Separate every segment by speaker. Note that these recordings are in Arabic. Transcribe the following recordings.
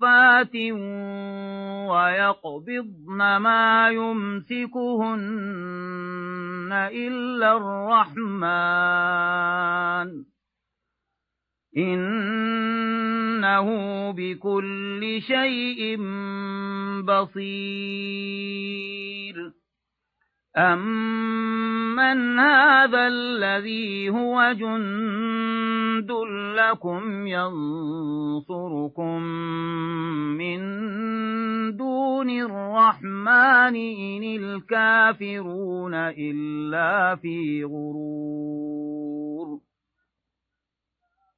Speaker 1: صافات ويقبضن ما يمسكهن إلا الرحمن إنه بكل شيء بصير أمن هذا الذي هو جند لكم ينصركم من دون الرحمن إن الكافرون إلا في غرور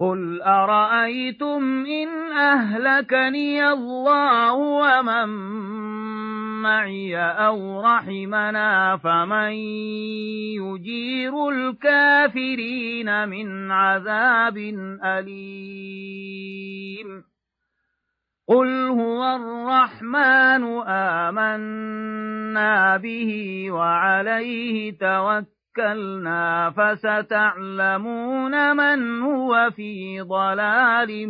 Speaker 1: قل أرأيتم إن أهلكني الله ومن معي أو رحمنا فمن يجير الكافرين من عذاب أليم قل هو الرحمن آمنا به وعليه توكلنا فستعلمون من هو في ضلال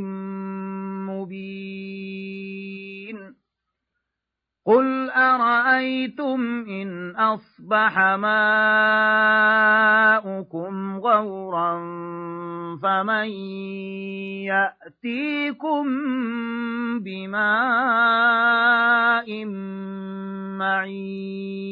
Speaker 1: مبين. قل أرأيتم إن أصبح ماؤكم غورا فمن يأتيكم بماء معين.